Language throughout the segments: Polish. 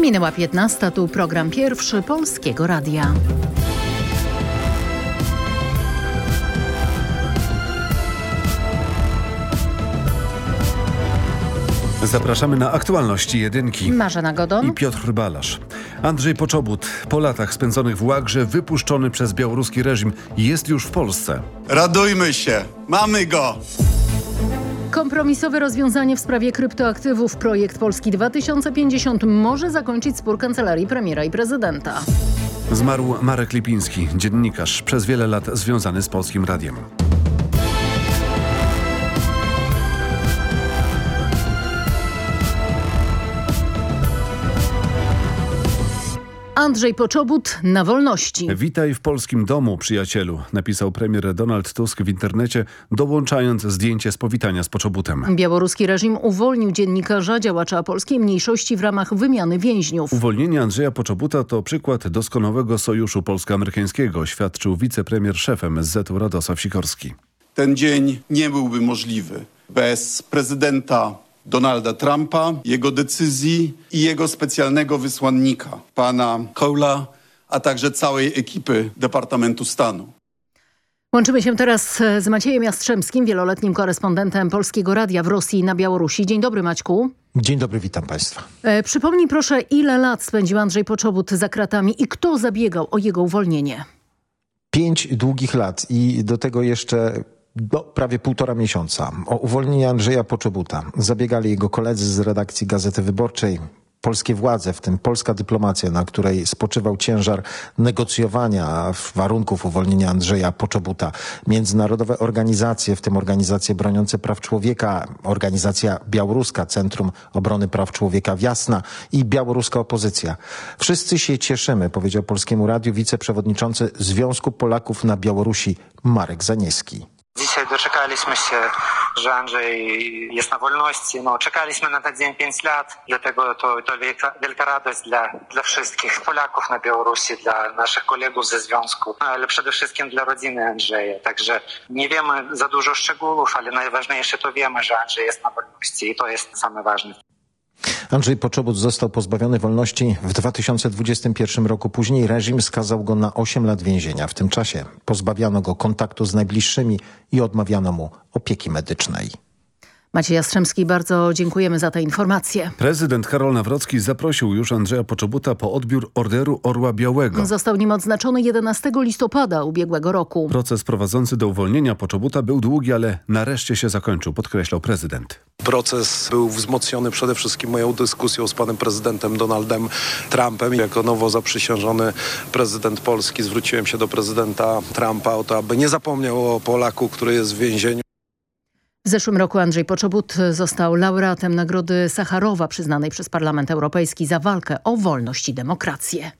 Minęła 15, tu program pierwszy Polskiego Radia. Zapraszamy na aktualności jedynki. Marzena Godon i Piotr Balasz. Andrzej Poczobut po latach spędzonych w Łagrze wypuszczony przez białoruski reżim jest już w Polsce. Radujmy się, mamy go! Kompromisowe rozwiązanie w sprawie kryptoaktywów. Projekt Polski 2050 może zakończyć spór kancelarii premiera i prezydenta. Zmarł Marek Lipiński, dziennikarz, przez wiele lat związany z Polskim Radiem. Andrzej Poczobut na wolności. Witaj w polskim domu, przyjacielu, napisał premier Donald Tusk w internecie, dołączając zdjęcie z powitania z Poczobutem. Białoruski reżim uwolnił dziennikarza, działacza polskiej mniejszości w ramach wymiany więźniów. Uwolnienie Andrzeja Poczobuta to przykład doskonałego sojuszu polsko-amerykańskiego, świadczył wicepremier szef MSZ Radosław Sikorski. Ten dzień nie byłby możliwy bez prezydenta Donalda Trumpa, jego decyzji i jego specjalnego wysłannika, pana Cola, a także całej ekipy Departamentu Stanu. Łączymy się teraz z Maciejem Jastrzębskim, wieloletnim korespondentem Polskiego Radia w Rosji i na Białorusi. Dzień dobry Maćku. Dzień dobry, witam Państwa. E, przypomnij proszę, ile lat spędził Andrzej Poczobut za kratami i kto zabiegał o jego uwolnienie? Pięć długich lat i do tego jeszcze do prawie półtora miesiąca. O uwolnienie Andrzeja Poczobuta zabiegali jego koledzy z redakcji Gazety Wyborczej, polskie władze, w tym polska dyplomacja, na której spoczywał ciężar negocjowania warunków uwolnienia Andrzeja Poczobuta. Międzynarodowe organizacje, w tym organizacje broniące praw człowieka, organizacja białoruska, Centrum Obrony Praw Człowieka Wiasna i białoruska opozycja. Wszyscy się cieszymy, powiedział Polskiemu Radiu wiceprzewodniczący Związku Polaków na Białorusi Marek Zanieski. Dzisiaj doczekaliśmy się, że Andrzej jest na wolności. No, czekaliśmy na ten dzień 5 lat, dlatego to, to wielka, wielka radość dla, dla wszystkich Polaków na Białorusi, dla naszych kolegów ze związku, ale przede wszystkim dla rodziny Andrzeja. Także nie wiemy za dużo szczegółów, ale najważniejsze to wiemy, że Andrzej jest na wolności i to jest same ważne. Andrzej Poczobut został pozbawiony wolności w 2021 roku. Później reżim skazał go na 8 lat więzienia. W tym czasie pozbawiano go kontaktu z najbliższymi i odmawiano mu opieki medycznej. Maciej Jastrzębski, bardzo dziękujemy za te informacje. Prezydent Karol Nawrocki zaprosił już Andrzeja Poczobuta po odbiór Orderu Orła Białego. Został nim odznaczony 11 listopada ubiegłego roku. Proces prowadzący do uwolnienia Poczobuta był długi, ale nareszcie się zakończył, podkreślał prezydent. Proces był wzmocniony przede wszystkim moją dyskusją z panem prezydentem Donaldem Trumpem. Jako nowo zaprzysiężony prezydent Polski zwróciłem się do prezydenta Trumpa o to, aby nie zapomniał o Polaku, który jest w więzieniu. W zeszłym roku Andrzej Poczobut został laureatem Nagrody Sacharowa przyznanej przez Parlament Europejski za walkę o wolność i demokrację.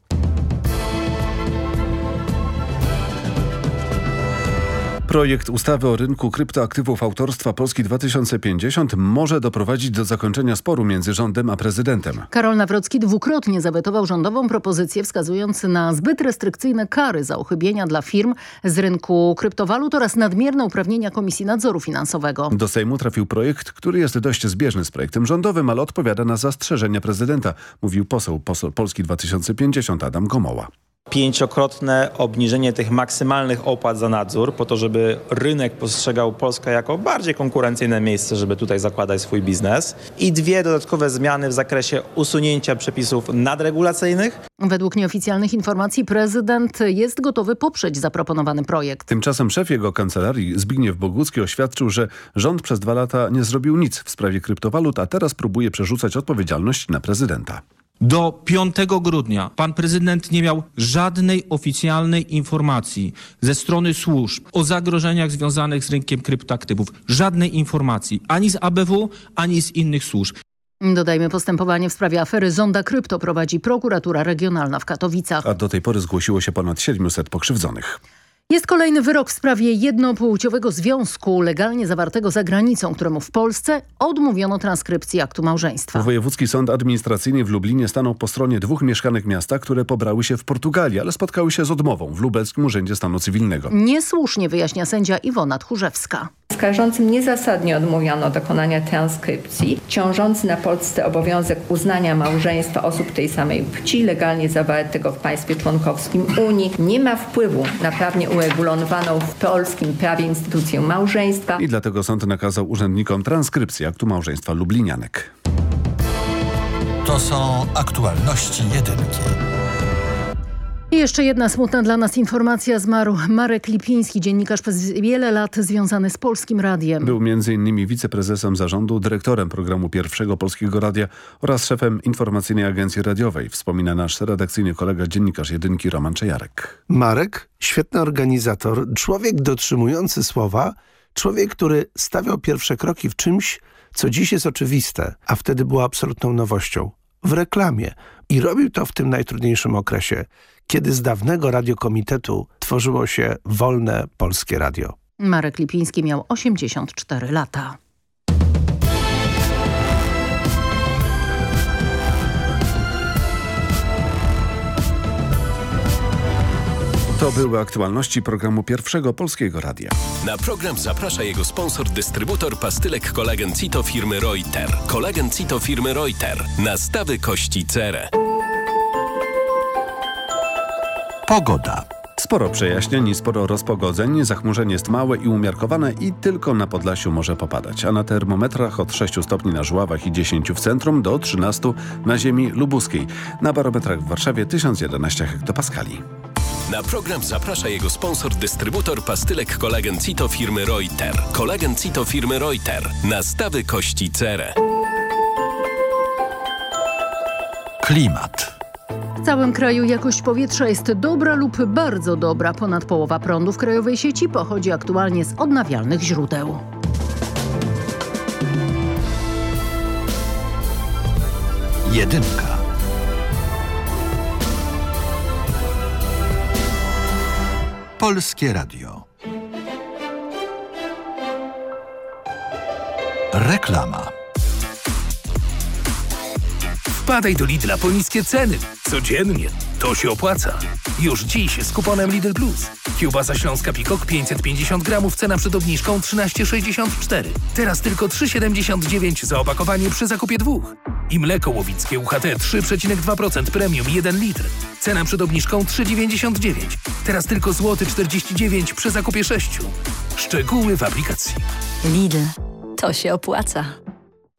Projekt ustawy o rynku kryptoaktywów autorstwa Polski 2050 może doprowadzić do zakończenia sporu między rządem a prezydentem. Karol Nawrocki dwukrotnie zawetował rządową propozycję wskazując na zbyt restrykcyjne kary za uchybienia dla firm z rynku kryptowalut oraz nadmierne uprawnienia Komisji Nadzoru Finansowego. Do Sejmu trafił projekt, który jest dość zbieżny z projektem rządowym, ale odpowiada na zastrzeżenia prezydenta, mówił poseł, poseł Polski 2050 Adam Gomoła pięciokrotne obniżenie tych maksymalnych opłat za nadzór po to, żeby rynek postrzegał Polskę jako bardziej konkurencyjne miejsce, żeby tutaj zakładać swój biznes i dwie dodatkowe zmiany w zakresie usunięcia przepisów nadregulacyjnych. Według nieoficjalnych informacji prezydent jest gotowy poprzeć zaproponowany projekt. Tymczasem szef jego kancelarii Zbigniew Bogucki oświadczył, że rząd przez dwa lata nie zrobił nic w sprawie kryptowalut, a teraz próbuje przerzucać odpowiedzialność na prezydenta. Do 5 grudnia pan prezydent nie miał żadnej oficjalnej informacji ze strony służb o zagrożeniach związanych z rynkiem kryptoaktywów. Żadnej informacji ani z ABW, ani z innych służb. Dodajmy postępowanie w sprawie afery Zonda Krypto prowadzi prokuratura regionalna w Katowicach. A do tej pory zgłosiło się ponad 700 pokrzywdzonych. Jest kolejny wyrok w sprawie jednopłciowego związku legalnie zawartego za granicą, któremu w Polsce odmówiono transkrypcji aktu małżeństwa. Wojewódzki Sąd Administracyjny w Lublinie stanął po stronie dwóch mieszkanek miasta, które pobrały się w Portugalii, ale spotkały się z odmową w Lubelskim Urzędzie Stanu Cywilnego. Niesłusznie wyjaśnia sędzia Iwona Tchórzewska. Skarżącym niezasadnie odmówiono dokonania transkrypcji. Ciążący na Polsce obowiązek uznania małżeństwa osób tej samej płci, legalnie zawartego w państwie członkowskim Unii, nie ma wpływu na prawnie uregulowaną w polskim prawie instytucję małżeństwa. I dlatego sąd nakazał urzędnikom transkrypcję aktu małżeństwa Lublinianek. To są aktualności jedynki. I jeszcze jedna smutna dla nas informacja. Zmarł Marek Lipiński, dziennikarz przez wiele lat związany z Polskim Radiem. Był m.in. wiceprezesem zarządu, dyrektorem programu Pierwszego Polskiego Radia oraz szefem informacyjnej agencji radiowej. Wspomina nasz redakcyjny kolega dziennikarz jedynki Roman Czejarek. Marek, świetny organizator, człowiek dotrzymujący słowa, człowiek, który stawiał pierwsze kroki w czymś, co dziś jest oczywiste, a wtedy było absolutną nowością. W reklamie. I robił to w tym najtrudniejszym okresie, kiedy z dawnego radiokomitetu tworzyło się wolne polskie radio. Marek Lipiński miał 84 lata. To były aktualności programu Pierwszego Polskiego Radia. Na program zaprasza jego sponsor, dystrybutor pastylek kolagen Cito firmy Reuter. Kolagen Cito firmy Reuter. Nastawy kości cerę. Pogoda. Sporo przejaśnień i sporo rozpogodzeń. Zachmurzenie jest małe i umiarkowane i tylko na Podlasiu może popadać. A na termometrach od 6 stopni na Żuławach i 10 w centrum do 13 na ziemi lubuskiej. Na barometrach w Warszawie 1011 hektopaskali. Na program zaprasza jego sponsor, dystrybutor pastylek kolagen Cito firmy Reuter. Kolagen Cito firmy Reuter. Nastawy kości cerę. Klimat. W całym kraju jakość powietrza jest dobra lub bardzo dobra. Ponad połowa prądu w krajowej sieci pochodzi aktualnie z odnawialnych źródeł. Jedynka. Polskie Radio. Reklama. Wpadaj do Lidla po niskie ceny. Codziennie. To się opłaca. Już dziś z kuponem Lidl Plus. Kiełbasa śląska Pikok 550 gramów, cena przed obniżką 13,64. Teraz tylko 3,79 za opakowanie przy zakupie dwóch. I mleko łowickie UHT 3,2% premium 1 litr. Cena przed obniżką 3,99. Teraz tylko złoty 49 przy zakupie 6. Szczegóły w aplikacji. Lidl. To się opłaca.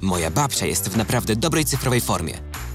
Moja babcia jest w naprawdę dobrej cyfrowej formie.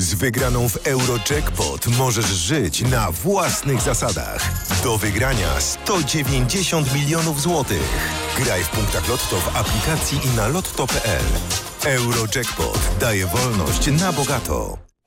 Z wygraną w Eurojackpot możesz żyć na własnych zasadach. Do wygrania 190 milionów złotych. Graj w punktach Lotto w aplikacji i na lotto.pl. Eurojackpot daje wolność na bogato.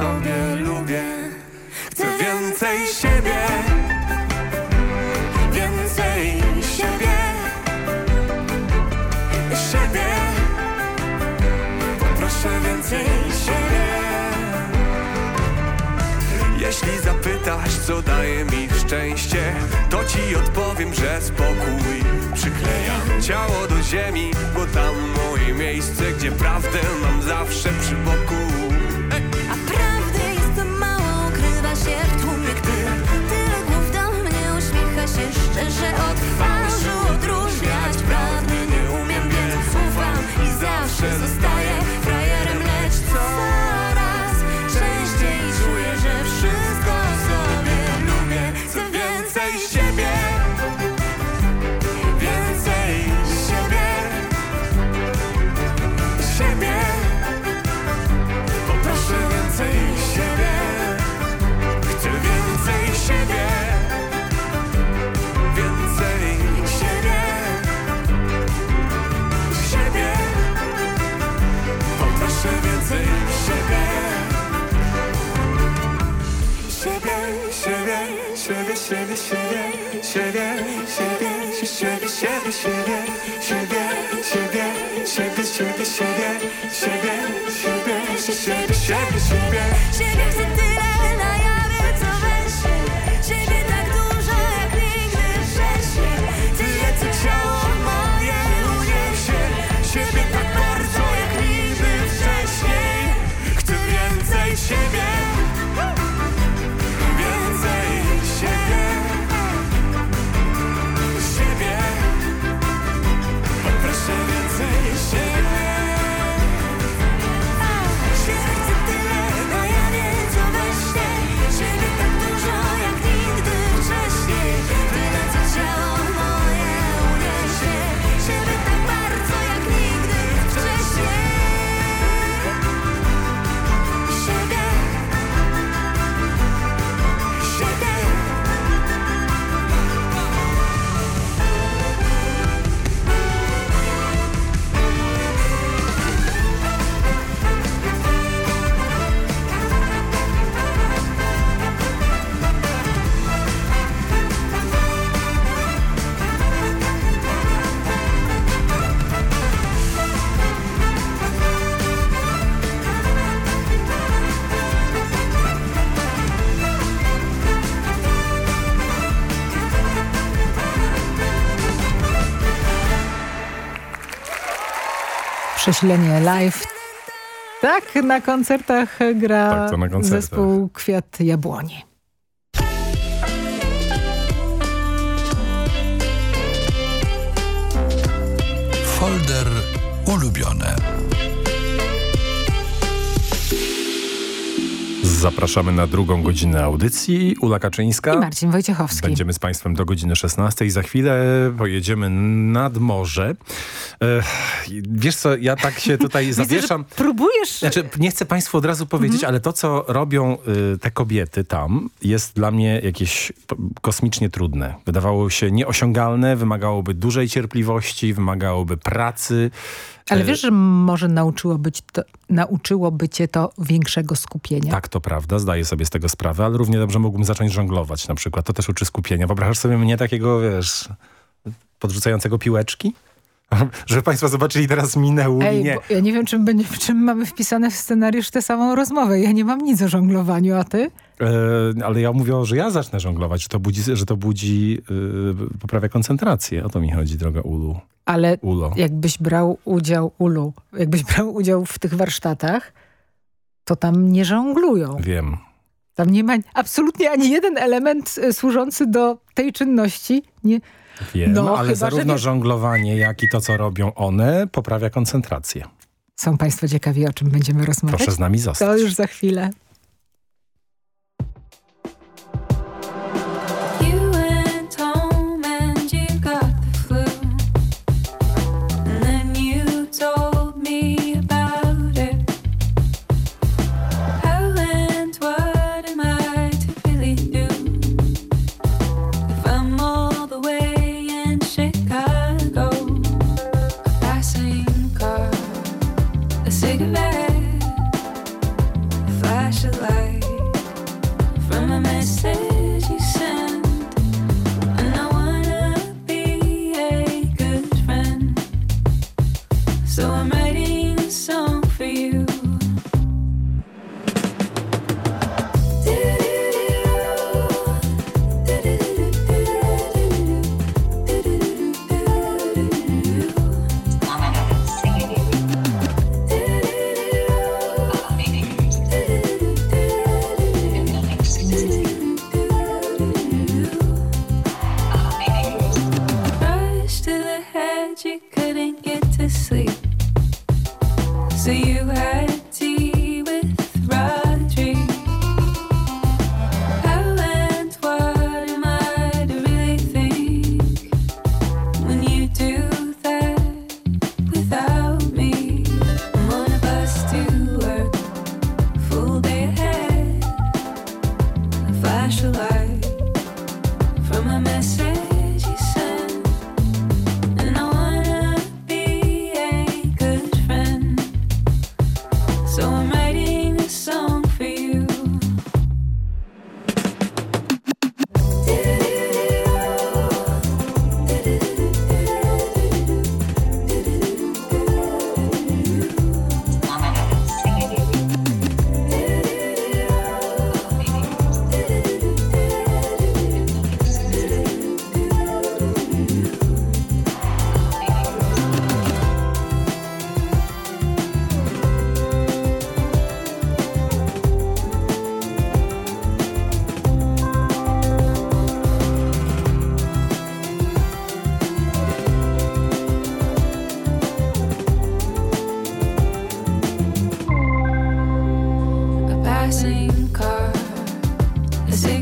Sobie lubię. Chcę więcej siebie. Więcej siebie. Siebie. Poproszę więcej siebie. Jeśli zapytasz, co daje mi szczęście To ci odpowiem, że spokój przyklejam Ciało do ziemi, bo tam moje miejsce Gdzie prawdę mam zawsze przy boku się szczerze Od siebie, siebie, siebie Siebie, siebie, siebie, siebie, siebie Siebie, siebie, siebie, siebie, siebie Siebie, siebie, siebie, siebie, siebie Siebie chcę tyle na Przesilenie live. Tak, na koncertach gra Tak, na koncertach. zespół Kwiat Jabłoni. Folder ulubione. Zapraszamy na drugą godzinę audycji. Ula Kaczyńska. I Marcin Wojciechowski. Będziemy z Państwem do godziny 16. Za chwilę pojedziemy nad morze. Wiesz co, ja tak się tutaj Widzę, zawieszam. próbujesz... Znaczy, nie chcę Państwu od razu powiedzieć, Mhm. ale to, co robią y, te kobiety tam, jest dla mnie jakieś kosmicznie trudne. Wydawało się nieosiągalne, wymagałoby dużej cierpliwości, wymagałoby pracy. Ale E, wiesz, że może nauczyłoby, to, nauczyłoby cię to większego skupienia? Tak, to prawda, zdaję sobie z tego sprawę, ale równie dobrze mógłbym zacząć żonglować na przykład. To też uczy skupienia. Wyobrażasz sobie mnie takiego, wiesz, podrzucającego piłeczki? Żeby Państwo zobaczyli teraz minę Ej, nie. ja nie wiem, czym, będzie, czym mamy wpisane w scenariusz tę samą rozmowę. Ja nie mam nic o żonglowaniu, a ty? E, ale ja mówię, że ja zacznę żonglować, że to budzi, że to budzi yy, poprawia koncentrację. O to mi chodzi, droga Ulu. Ale Ulo. jakbyś brał udział, Ulu, jakbyś brał udział w tych warsztatach, to tam nie żonglują. Wiem. Tam nie ma absolutnie ani jeden element e, służący do tej czynności. Nie, Wiem, No, ale chyba, że zarówno wiesz- żonglowanie, jak i to, co robią one, poprawia koncentrację. Są Państwo ciekawi, o czym będziemy rozmawiać? Proszę z nami zostać. To już za chwilę.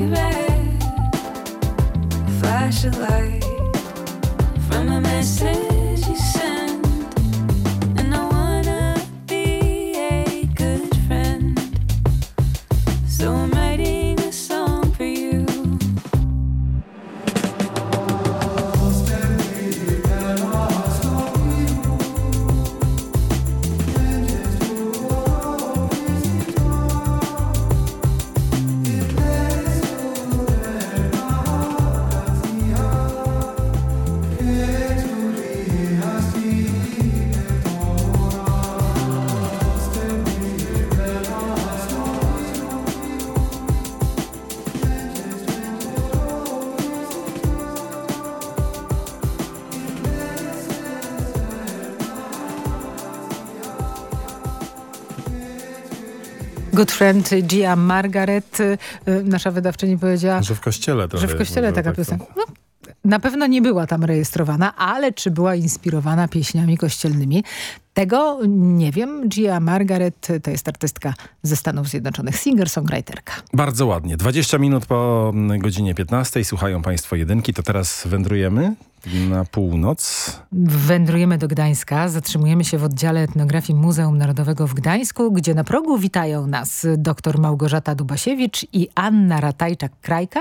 baby. Flash a light. Good friend Gia Margaret, y, nasza wydawczyni powiedziała... Że w kościele trochę. Że w kościele taka tak piosenka. No, na pewno nie była tam rejestrowana, ale czy była inspirowana pieśniami kościelnymi? Tego nie wiem. Gia Margaret to jest artystka ze Stanów Zjednoczonych, singer-songwriterka. Bardzo ładnie. 20 minut po mm, godzinie 15. Słuchają Państwo jedynki. To teraz wędrujemy na północ. Wędrujemy do Gdańska. Zatrzymujemy się w oddziale etnografii Muzeum Narodowego w Gdańsku, gdzie na progu witają nas dr Małgorzata Dubasiewicz i Anna Ratajczak-Krajka,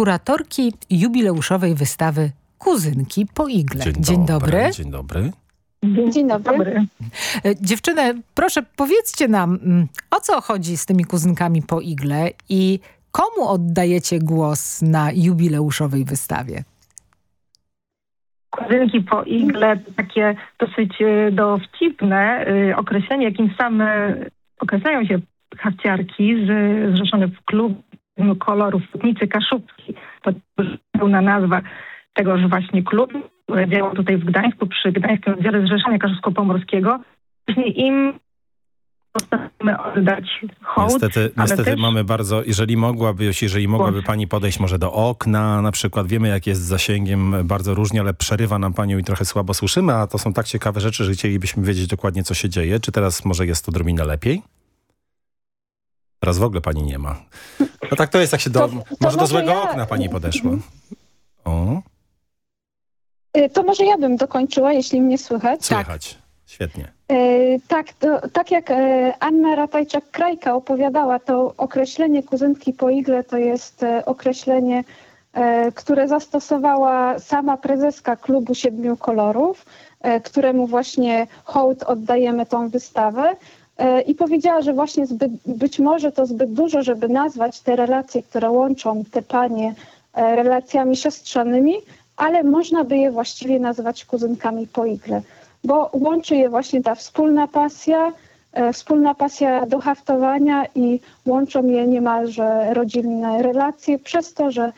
kuratorki jubileuszowej wystawy Kuzynki po igle. Dzień, Dzień dobry. dobry. Dzień dobry. Dzień dobry. E, Dziewczyny, proszę powiedzcie nam, mm, o co chodzi z tymi kuzynkami po igle i komu oddajecie głos na jubileuszowej wystawie? Kuzynki po igle to takie dosyć e, dowcipne e, określenie, jakim same określają się hafciarki z- zrzeszone w klub kolorów Hutnicy Kaszubski. To pełna nazwa tegoż właśnie klubu, które działał tutaj w Gdańsku przy Gdańskim Oddziale Zrzeszenia Kaszubsko-Pomorskiego. Właśnie im postanowimy oddać hołd. Niestety, niestety też mamy bardzo, jeżeli mogłaby, jeżeli mogłaby pani podejść może do okna, na przykład wiemy jak jest z zasięgiem bardzo różnie, ale przerywa nam panią i trochę słabo słyszymy, a to są tak ciekawe rzeczy, że chcielibyśmy wiedzieć dokładnie co się dzieje. Czy teraz może jest to odrobinę lepiej? Teraz w ogóle pani nie ma. No tak to jest, jak się do, To- może to do może złego ja- okna pani podeszła. O, Y, To może ja bym dokończyła, jeśli mnie słychać. słychać. Świetnie. E, Tak, to, tak jak e, Anna Ratajczak-Krajka opowiadała, to określenie kuzynki po igle to jest określenie, które zastosowała sama prezeska klubu Siedmiu Kolorów, któremu właśnie hołd oddajemy tą wystawę. E, I powiedziała, że właśnie zbyt, być może to zbyt dużo, żeby nazwać te relacje, które łączą te panie e, relacjami siostrzanymi, ale można by je właściwie nazwać kuzynkami po igle bo łączy je właśnie ta wspólna pasja, e, wspólna pasja do haftowania i łączą je niemalże rodzinne relacje przez to, że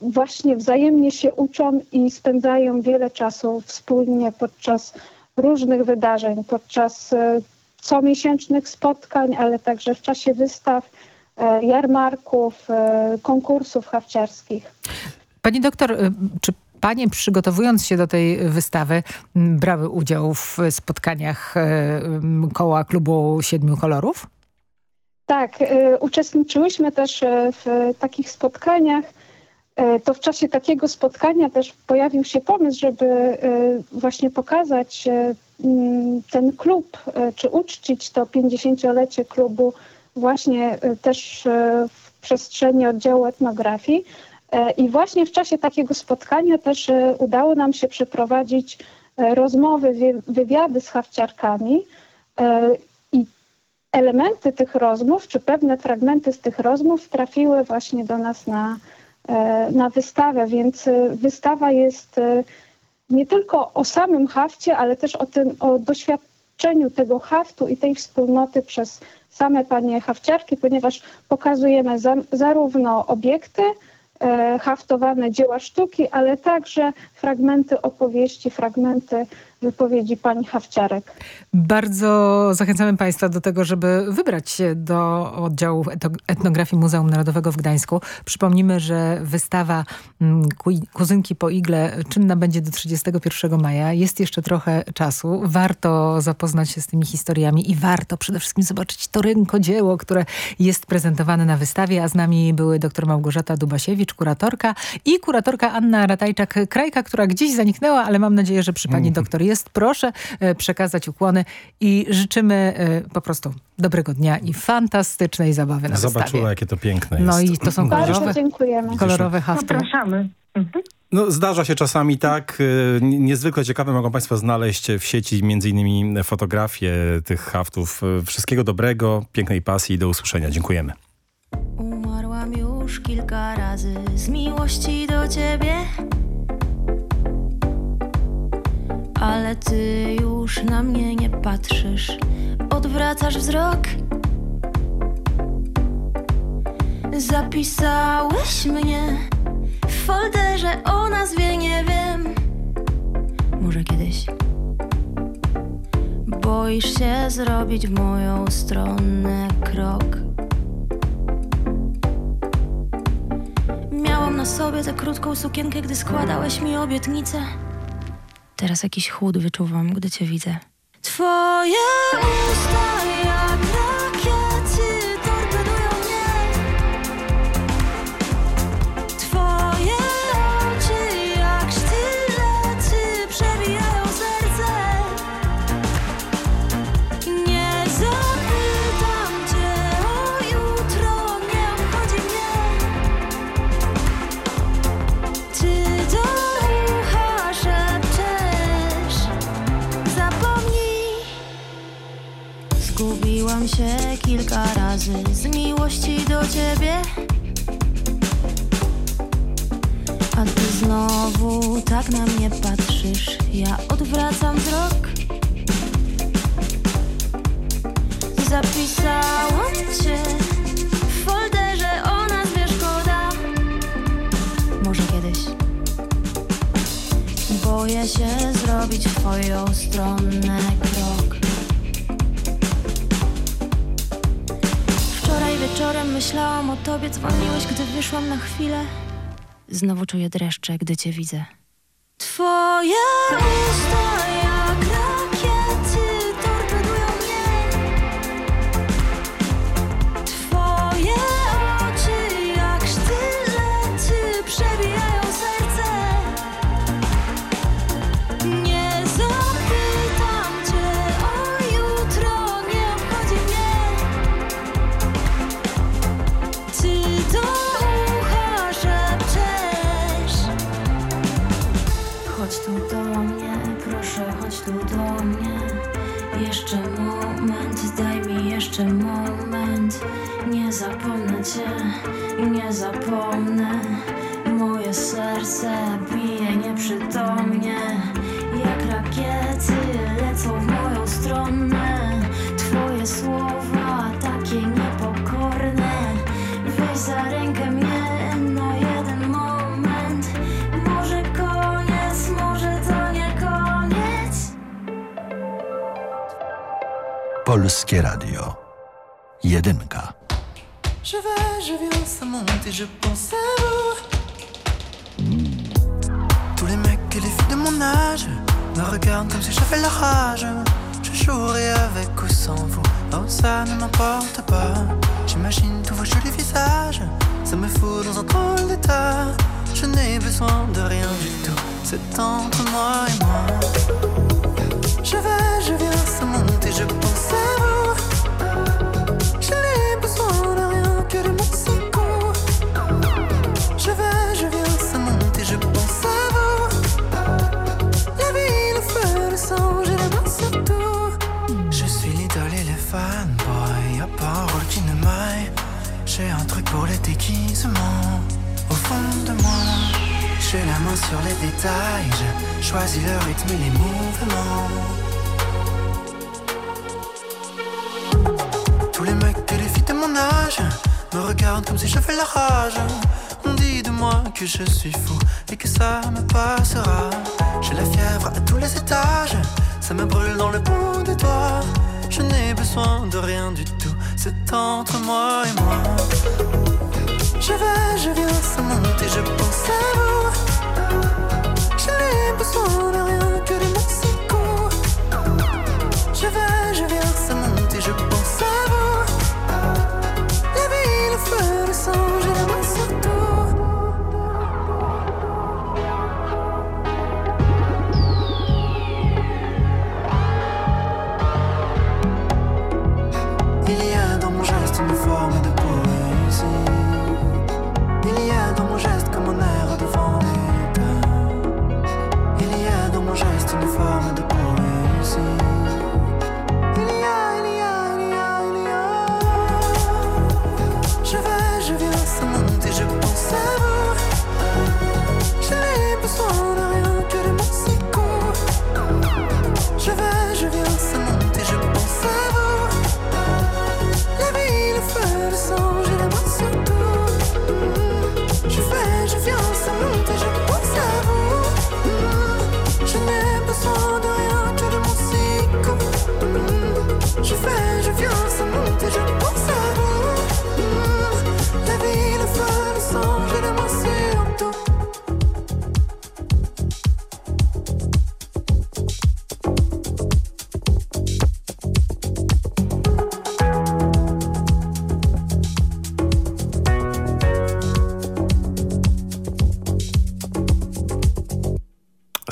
właśnie wzajemnie się uczą i spędzają wiele czasu wspólnie podczas różnych wydarzeń, podczas comiesięcznych spotkań, ale także w czasie wystaw, e, jarmarków, e, konkursów hafciarskich. Pani doktor, y, czy panie przygotowując się do tej wystawy brały udział w spotkaniach koła klubu Siedmiu Kolorów? Tak, uczestniczyłyśmy też w takich spotkaniach. Y, To w czasie takiego spotkania też pojawił się pomysł, żeby y, właśnie pokazać y, mm, ten klub, czy uczcić to 50-lecie klubu właśnie też w przestrzeni oddziału etnografii. I właśnie w czasie takiego spotkania też udało nam się przeprowadzić rozmowy, wy- wywiady z hawciarkami. I elementy tych rozmów, czy pewne fragmenty z tych rozmów trafiły właśnie do nas na, e, na wystawę, więc e, wystawa jest e, nie tylko o samym hafcie, ale też o, tym, o doświadczeniu tego haftu i tej wspólnoty przez same panie hafciarki, ponieważ pokazujemy za, zarówno obiekty, e, haftowane dzieła sztuki, ale także fragmenty opowieści, fragmenty wypowiedzi pań hafciarek. Bardzo zachęcamy Państwa do tego, żeby wybrać się do oddziału etnografii Muzeum Narodowego w Gdańsku. Przypomnimy, że wystawa mm, Kuzynki po igle czynna będzie do 31 maja. Jest jeszcze trochę czasu. Warto zapoznać się z tymi historiami i warto przede wszystkim zobaczyć to rękodzieło, które jest prezentowane na wystawie, a z nami były dr Małgorzata Dubasiewicz, kuratorka i kuratorka Anna Ratajczak-Krajka, która gdzieś zaniknęła, ale mam nadzieję, że przy pani Mhm. doktor jest. Proszę e, przekazać ukłony i życzymy e, po prostu dobrego dnia i fantastycznej zabawy na Zobaczyła, wystawie. jakie to piękne No jest. i to są kolorowe, dziękujemy. kolorowe hafty. Zapraszamy. No, zdarza się czasami tak. y, Niezwykle ciekawe mogą Państwo znaleźć w sieci między innymi fotografie tych haftów. Wszystkiego dobrego, pięknej pasji i do usłyszenia. Dziękujemy. Umarłam już kilka razy z miłości do ciebie. Ale ty już na mnie nie patrzysz, odwracasz wzrok. Zapisałeś mnie w folderze o nazwie nie wiem. Może kiedyś. Bo Boisz się zrobić w moją stronę krok. Miałam na sobie tę krótką sukienkę, gdy składałeś mi obietnicę. Teraz jakiś chłód wyczuwam, gdy cię widzę. Twoje usta jak Się kilka razy z miłości do ciebie. A ty znowu tak na mnie patrzysz, ja odwracam wzrok. Zapisałam cię w folderze o nazwie szkoda. Może kiedyś. Boję się zrobić twoją stronę wieczorem myślałam o tobie, dzwoniłeś, gdy wyszłam na chwilę. Znowu czuję dreszcze, gdy cię widzę. Twoje usta Radio. Je vais, je viens, ça monte et je pense à vous. Tous les mecs et les filles de mon âge me regardent comme si j'avais la rage. Je jouerai avec ou sans vous, oh ça ne m'importe pas. J'imagine tous vos jolis visages, ça me fout dans un drôle d'état. Je n'ai besoin de rien du tout, c'est entre moi pour les déguisements. Au fond de moi, j'ai la main sur les détails. Je choisis le rythme et les mouvements. Tous les mecs et les filles de mon âge me regardent comme si j'avais la rage. On dit de moi que je suis fou et que ça me passera. J'ai la fièvre à tous les étages, ça me brûle dans le bout des doigts. Je n'ai besoin de rien du tout, c'est entre moi et moi. Je vais, je viens, ça monte et je pense à vous. Je besoin de rien que de mon secours. Je vais, je viens, ça monte et je pense à vous. La vie, le feu, le sang,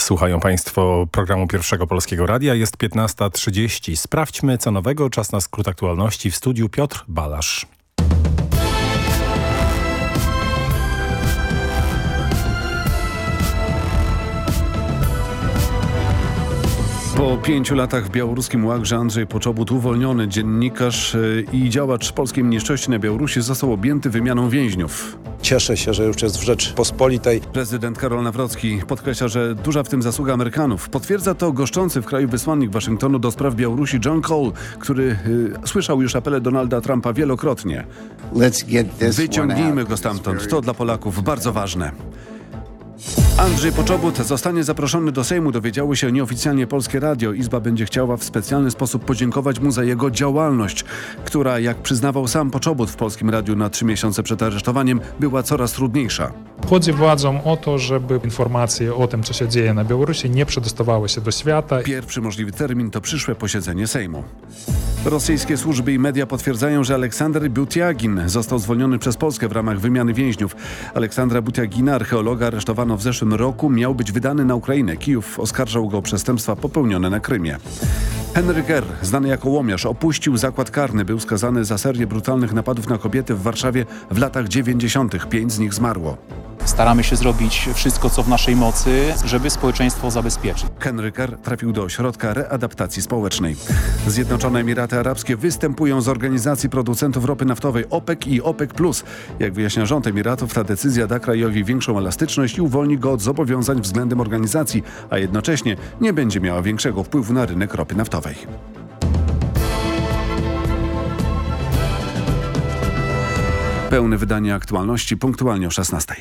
Słuchają Państwo programu Pierwszego Polskiego Radia. Jest 15.30. Sprawdźmy co nowego. Czas na skrót aktualności. W studiu Piotr Balasz. Po pięciu latach w białoruskim łagrze Andrzej Poczobut, uwolniony dziennikarz e, i działacz polskiej mniejszości na Białorusi został objęty wymianą więźniów. Cieszę się, że już jest w Rzeczpospolitej. Prezydent Karol Nawrocki podkreśla, że duża w tym zasługa Amerykanów. Potwierdza to goszczący w kraju wysłannik Waszyngtonu do spraw Białorusi John Cole, który y, słyszał już apele Donalda Trumpa wielokrotnie. Wyciągnijmy go stamtąd. To dla Polaków bardzo ważne. Andrzej Poczobut zostanie zaproszony do Sejmu, dowiedziały się nieoficjalnie Polskie Radio. Izba będzie chciała w specjalny sposób podziękować mu za jego działalność, która, jak przyznawał sam Poczobut w Polskim Radiu na trzy miesiące przed aresztowaniem, była coraz trudniejsza. Chodzi władzom o to, żeby informacje o tym, co się dzieje na Białorusi, nie przedostawały się do świata. Pierwszy możliwy termin to przyszłe posiedzenie Sejmu. Rosyjskie służby i media potwierdzają, że Aleksander Butiagin został zwolniony przez Polskę w ramach wymiany więźniów. Aleksandra Butiagina, archeologa, aresztowano w zeszłym roku, miał być wydany na Ukrainę. Kijów oskarżał go o przestępstwa popełnione na Krymie. Henry Kerr, znany jako łomiarz, opuścił zakład karny. Był skazany za serię brutalnych napadów na kobiety w Warszawie w latach 90. Pięć z nich zmarło. Staramy się zrobić wszystko, co w naszej mocy, żeby społeczeństwo zabezpieczyć. Henry Kerr trafił do ośrodka readaptacji społecznej. Zjednoczone Emiraty Arabskie występują z organizacji producentów ropy naftowej OPEC i OPEC+. Jak wyjaśnia rząd Emiratów, ta decyzja da krajowi większą elastyczność i uwolni go od zobowiązań względem organizacji, a jednocześnie nie będzie miała większego wpływu na rynek ropy naftowej. Pełne wydanie aktualności punktualnie o 16.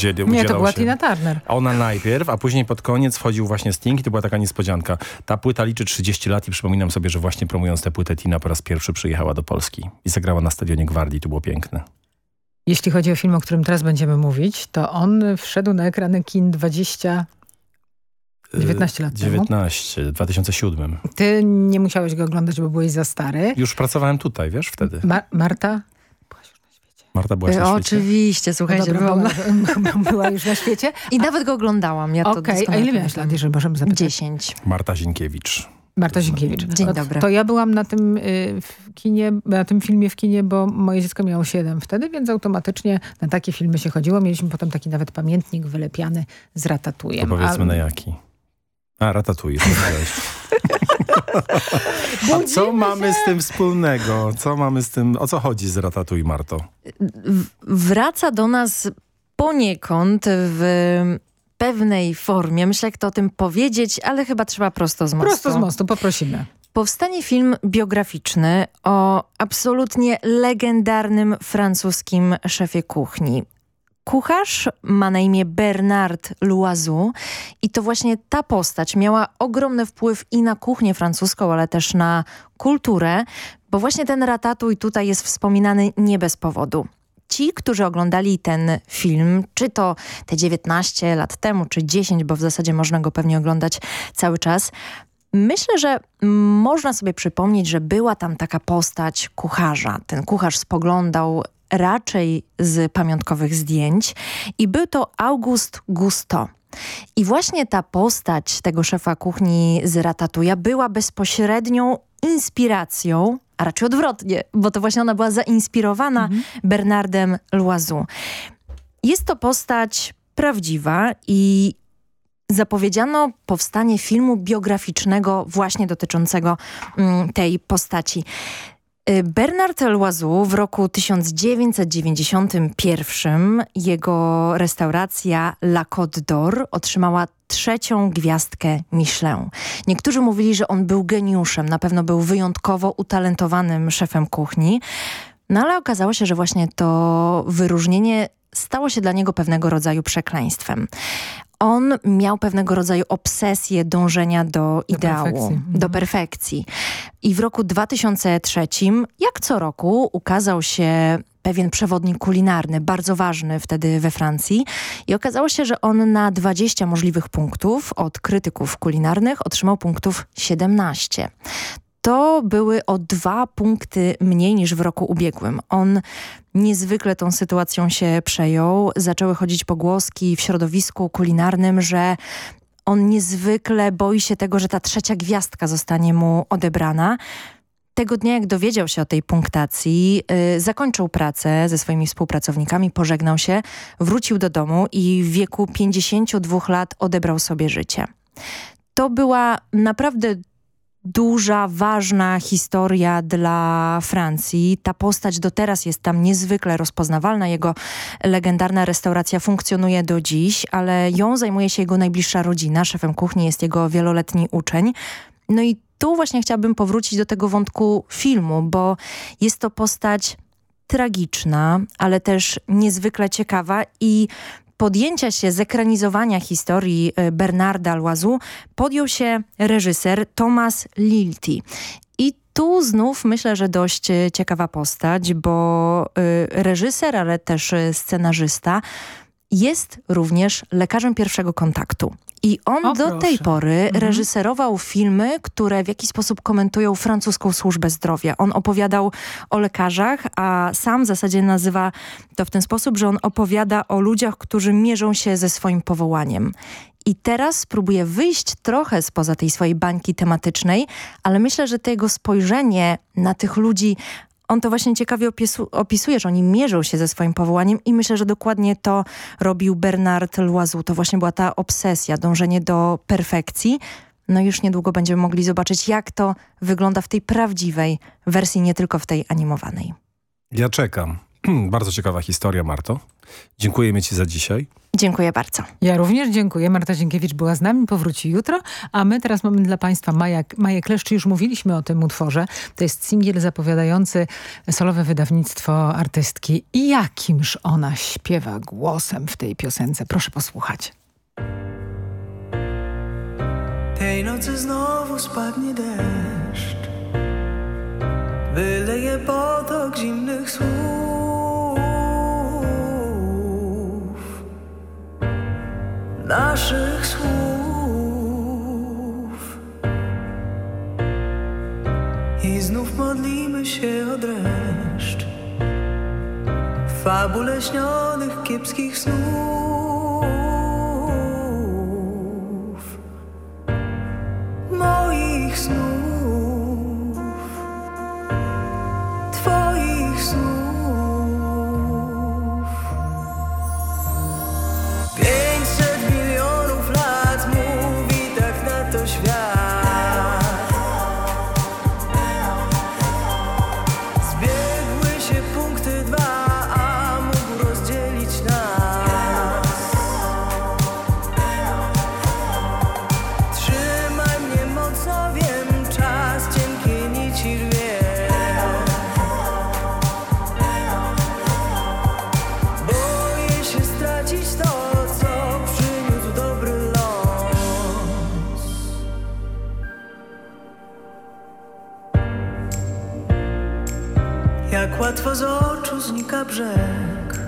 udzielił, Nie, to była się. Tina Turner. Ona najpierw, a później pod koniec wchodził właśnie Sting i to była taka niespodzianka. Ta płyta liczy 30 lat i przypominam sobie, że właśnie promując tę płytę Tina po raz pierwszy przyjechała do Polski i zagrała na Stadionie Gwardii. To było piękne. Jeśli chodzi o film, o którym teraz będziemy mówić, to on wszedł na ekrany kin 20... 19 lat temu. 19, w 2007. Ty nie musiałeś go oglądać, bo byłeś za stary. Już pracowałem tutaj, wiesz, wtedy. Ma Marta? Marta byłaś na E, świecie? Oczywiście, słuchajcie, No dobra, byłam była, była już na świecie. I nawet go oglądałam. Ja to Okej, a doskonale ile miałaś lat, jeżeli możemy zapytać? 10. Marta Zinkiewicz. Marta Zinkiewicz. Dzień To- dobry. To ja byłam na tym y, w kinie, na tym filmie w kinie, bo moje dziecko miało 7 wtedy, więc automatycznie na takie filmy się chodziło. Mieliśmy potem taki nawet pamiętnik wylepiany z To ratatujem. powiedzmy A- na jaki. A, Ratatouille. A co mamy z tym wspólnego? Co mamy z tym, o co chodzi z Ratatouille, Marto? W- Wraca do nas poniekąd w pewnej formie. Myślę, jak to o tym powiedzieć, ale chyba trzeba prosto z mostu. Prosto z mostu, poprosimy. Powstanie film biograficzny o absolutnie legendarnym francuskim szefie kuchni. Kucharz ma na imię Bernard Loiseau i to właśnie ta postać miała ogromny wpływ i na kuchnię francuską, ale też na kulturę, bo właśnie ten ratatuj tutaj jest wspominany nie bez powodu. Ci, którzy oglądali ten film, czy to te 19 lat temu, czy 10, bo w zasadzie można go pewnie oglądać cały czas, Myślę, że można sobie przypomnieć, że była tam taka postać kucharza. Ten kucharz spoglądał raczej z pamiątkowych zdjęć i był to August Gusto. I właśnie ta postać tego szefa kuchni z Ratatuja była bezpośrednią inspiracją, a raczej odwrotnie, bo to właśnie ona była zainspirowana Bernardem Loiseau. Jest to postać prawdziwa i zapowiedziano powstanie filmu biograficznego właśnie dotyczącego mm, tej postaci. Y, Bernard Loiseau w roku 1991 jego restauracja La Côte d'Or otrzymała trzecią gwiazdkę Michelin. Niektórzy mówili, że on był geniuszem, na pewno był wyjątkowo utalentowanym szefem kuchni, no ale okazało się, że właśnie to wyróżnienie stało się dla niego pewnego rodzaju przekleństwem. On miał pewnego rodzaju obsesję dążenia do ideału, perfekcji. do perfekcji. I w roku 2003, jak co roku, ukazał się pewien przewodnik kulinarny, bardzo ważny wtedy we Francji. I okazało się, że on na 20 możliwych punktów od krytyków kulinarnych otrzymał punktów 17 to były o dwa punkty mniej niż w roku ubiegłym. On niezwykle tą sytuacją się przejął. Zaczęły chodzić pogłoski w środowisku kulinarnym, że on niezwykle boi się tego, że ta trzecia gwiazdka zostanie mu odebrana. Tego dnia, jak dowiedział się o tej punktacji, yy, zakończył pracę ze swoimi współpracownikami, pożegnał się, wrócił do domu i w wieku 52 lat odebrał sobie życie. To była naprawdę duża, ważna historia dla Francji. Ta postać do teraz jest tam niezwykle rozpoznawalna. Jego legendarna restauracja funkcjonuje do dziś, ale ją zajmuje się jego najbliższa rodzina. Szefem kuchni jest jego wieloletni uczeń. No i tu właśnie chciałabym powrócić do tego wątku filmu, bo jest to postać tragiczna, ale też niezwykle ciekawa i podjęcia się zekranizowania historii y, Bernarda Loiseau podjął się reżyser Thomas Lilty. I tu znów myślę, że dość y, ciekawa postać, bo y, reżyser, ale też scenarzysta jest również lekarzem pierwszego kontaktu. I on O, do proszę. tej pory Mhm. reżyserował filmy, które w jakiś sposób komentują francuską służbę zdrowia. On opowiadał o lekarzach, a sam w zasadzie nazywa to w ten sposób, że on opowiada o ludziach, którzy mierzą się ze swoim powołaniem. I teraz spróbuję wyjść trochę spoza tej swojej bańki tematycznej, ale myślę, że to jego spojrzenie na tych ludzi on to właśnie ciekawie opisu, opisuje, że oni mierzą się ze swoim powołaniem i myślę, że dokładnie to robił Bernard Loiseau. To właśnie była ta obsesja, dążenie do perfekcji. No już niedługo będziemy mogli zobaczyć, jak to wygląda w tej prawdziwej wersji, nie tylko w tej animowanej. Ja czekam. Bardzo ciekawa historia, Marto. Dziękujemy Ci za dzisiaj. Dziękuję bardzo. Ja również dziękuję. Marta Dziękiewicz była z nami, powróci jutro, a my teraz mamy dla Państwa Maja, Maję Kleszcz. Już mówiliśmy o tym utworze. To jest singiel zapowiadający solowe wydawnictwo artystki. I jakimż ona śpiewa głosem w tej piosence. Proszę posłuchać. Tej nocy znowu spadnie deszcz Wyleje potok zimnych słów Naszych słów. I znów modlimy się o dreszcz fabule śnionych kiepskich snów. Moich snów, Z oczu znika brzeg,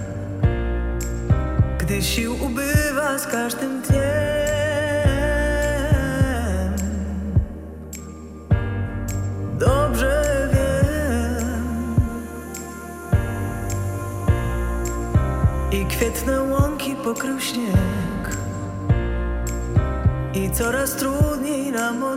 gdy sił ubywa z każdym dniem. Dobrze wiem. I kwietne łąki pokrył śnieg. I coraz trudniej nam o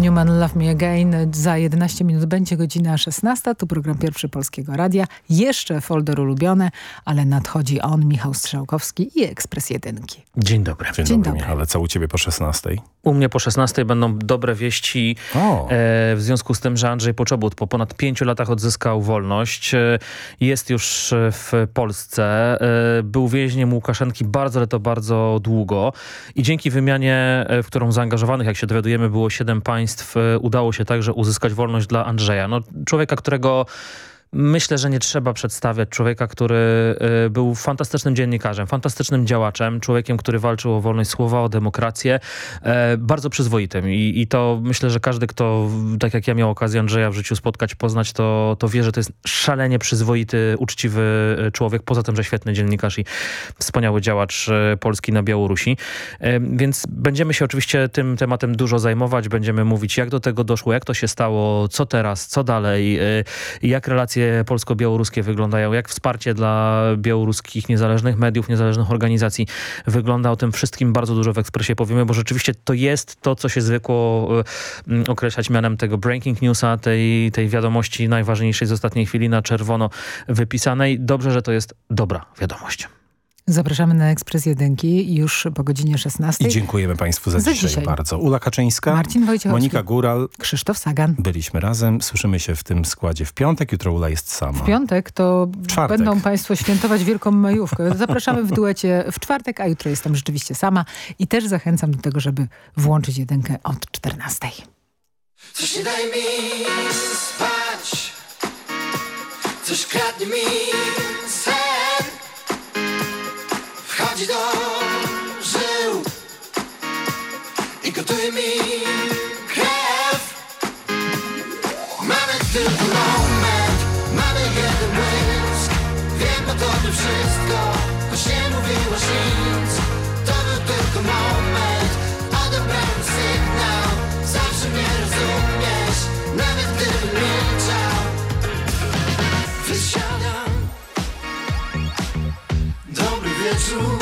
John Newman, Love Me Again. Za 11 minut będzie godzina 16. Tu program Pierwszy Polskiego Radia. Jeszcze folder ulubione, ale nadchodzi on, Michał Strzałkowski i Ekspres Jedynki. Dzień dobry. Dzień, Dzień dobry, dobry. Ale co u ciebie po 16? U mnie po 16 będą dobre wieści e, w związku z tym, że Andrzej Poczobut po ponad pięciu latach odzyskał wolność. E, jest już e, w Polsce. E, był więźniem Łukaszenki bardzo, ale to bardzo długo. I dzięki wymianie, e, w którą zaangażowanych, jak się dowiadujemy, było siedem państw, udało się także uzyskać wolność dla Andrzeja. No, człowieka, którego Myślę, że nie trzeba przedstawiać człowieka, który y, był fantastycznym dziennikarzem, fantastycznym działaczem, człowiekiem, który walczył o wolność słowa, o demokrację, e, bardzo przyzwoitym. I, i to myślę, że każdy, kto tak jak ja miał okazję Andrzeja w życiu spotkać, poznać, to, to wie, że to jest szalenie przyzwoity, uczciwy y, człowiek, poza tym, że świetny dziennikarz i wspaniały działacz y, Polski na Białorusi. E, Więc będziemy się oczywiście tym tematem dużo zajmować, będziemy mówić, jak do tego doszło, jak to się stało, co teraz, co dalej, jak relacje polsko-białoruskie wyglądają, jak wsparcie dla białoruskich niezależnych mediów, niezależnych organizacji wygląda. O tym wszystkim bardzo dużo w Ekspresie powiemy, bo rzeczywiście to jest to, co się zwykło y, mm, określać mianem tego breaking newsa, tej, tej wiadomości najważniejszej z ostatniej chwili na czerwono wypisanej. Dobrze, że to jest dobra wiadomość. Zapraszamy na Ekspres Jedynki już po godzinie 16. I dziękujemy Państwu za, Za dzisiaj, dzisiaj. bardzo. Ula Kaczyńska, Marcin Wojciechowski. Monika Góral, Krzysztof Sagan. byliśmy razem. Słyszymy się w tym składzie w piątek. Jutro Ula jest sama. W piątek to czwartek. będą Państwo świętować Wielką Majówkę. Zapraszamy w duecie w czwartek, a jutro jestem rzeczywiście sama. I też zachęcam do tego, żeby włączyć jedynkę od 14. Coś nie daje mi spać Coś kradnie mi sen Wchodzi do żył. I gotuje mi krew. Mamy tylko moment Mamy jeden błysk. Wiem o tobie wszystko Choć nie mówiłaś nic. To był tylko moment Odebrałem sygnał. Zawsze mnie rozumiesz Nawet gdybym milczał. Wysiadam. Dobry wieczór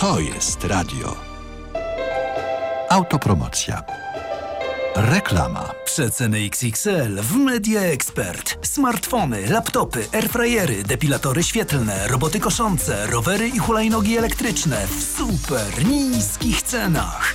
To jest radio. Autopromocja. Reklama. Przeceny XXL w Media Expert. Smartfony, laptopy, airfryery, depilatory świetlne, roboty koszące, rowery i hulajnogi elektryczne w super niskich cenach.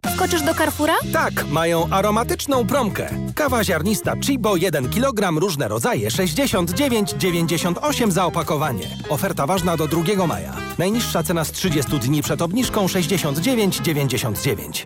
Wkoczysz do Carrefoura? Tak, mają aromatyczną promkę. Kawa ziarnista Chibo 1 kg, różne rodzaje, 69,98 za opakowanie. Oferta ważna do 2 maja. Najniższa cena z 30 dni przed obniżką 69,99.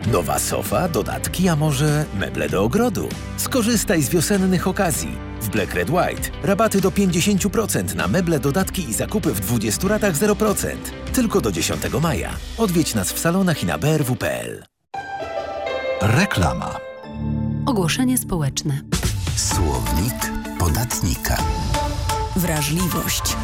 Nowa sofa, dodatki, a może meble do ogrodu? Skorzystaj z wiosennych okazji. W Black Red White rabaty do 50% na meble, dodatki i zakupy w 20 ratach 0%. Tylko do 10 maja. Odwiedź nas w salonach i na brw.pl. Reklama. Ogłoszenie społeczne. Słownik podatnika. Wrażliwość.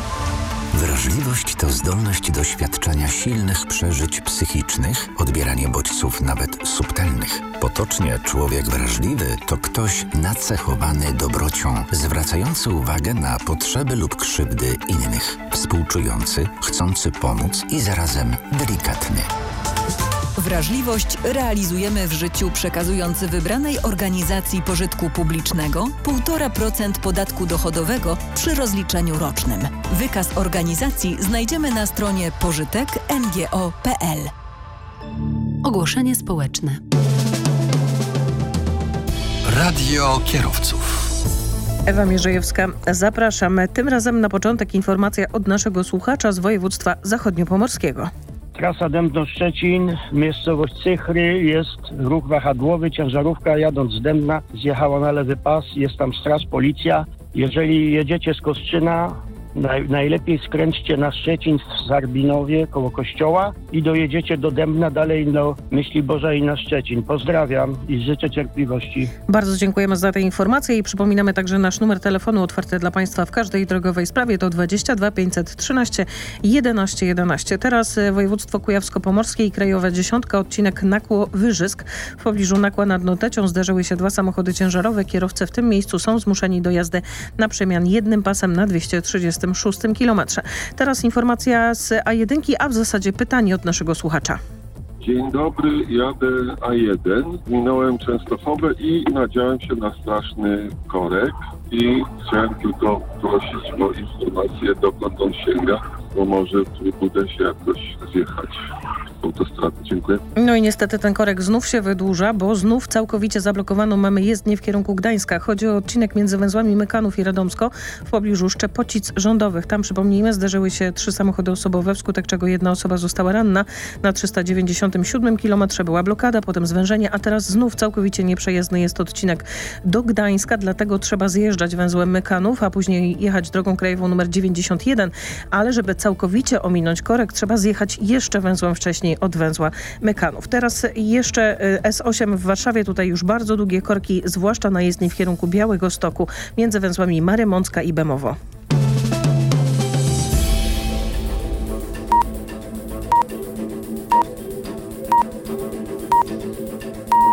Wrażliwość to zdolność doświadczania silnych przeżyć psychicznych, odbieranie bodźców nawet subtelnych. Potocznie człowiek wrażliwy to ktoś nacechowany dobrocią, zwracający uwagę na potrzeby lub krzywdy innych, współczujący, chcący pomóc i zarazem delikatny. Wrażliwość realizujemy w życiu przekazując wybranej organizacji pożytku publicznego 1,5% podatku dochodowego przy rozliczeniu rocznym. Wykaz organizacji znajdziemy na stronie pożytek.ngo.pl. Ogłoszenie społeczne. Radio kierowców. Ewa Mierzejewska, zapraszam. Tym razem na początek informacja od naszego słuchacza z województwa zachodniopomorskiego. Trasa Dębno-Szczecin, miejscowość Cychry, jest ruch wahadłowy, ciężarówka jadąc z Dębna zjechała na lewy pas, jest tam straż, policja. Jeżeli jedziecie z Kostrzyna, naj, najlepiej skręćcie na Szczecin w Sarbinowie koło kościoła i dojedziecie do Dębna, dalej do Myśli Boża i na Szczecin. Pozdrawiam i życzę cierpliwości. Bardzo dziękujemy za te informacje i przypominamy także nasz numer telefonu otwarty dla Państwa w każdej drogowej sprawie to 22 513 11 11. Teraz e, województwo kujawsko-pomorskie i krajowa dziesiątka, odcinek Nakło-Wyżysk. W pobliżu Nakła nad Notecią zderzyły się dwa samochody ciężarowe. Kierowcy w tym miejscu są zmuszeni do jazdy na przemian jednym pasem na 236 kilometrze. Teraz informacja z A1, a w zasadzie pytanie od naszego słuchacza. Dzień dobry, jadę A1. Minąłem Częstochowę i nadziałem się na straszny korek i chciałem tylko prosić o informację, dokąd on sięga, bo może uda się jakoś zjechać w autostradę. Dziękuję. No i niestety ten korek znów się wydłuża, bo znów całkowicie zablokowaną mamy jezdnię w kierunku Gdańska. Chodzi o odcinek między węzłami Mykanów i Radomsko w pobliżu Szczepocic rządowych. Tam, przypomnijmy, zderzyły się trzy samochody osobowe, wskutek czego jedna osoba została ranna. Na 397 kilometrze była blokada, potem zwężenie, a teraz znów całkowicie nieprzejezdny jest odcinek do Gdańska, dlatego trzeba zjeżdżać węzłem Mykanów, a później jechać drogą krajową numer 91, ale żeby całkowicie ominąć korek, trzeba zjechać jeszcze węzłem wcześniej od węzła Mykanów. Teraz jeszcze y, S8 w Warszawie, tutaj już bardzo długie korki, zwłaszcza na jezdni w kierunku Białego Stoku, między węzłami Marymącka i Bemowo.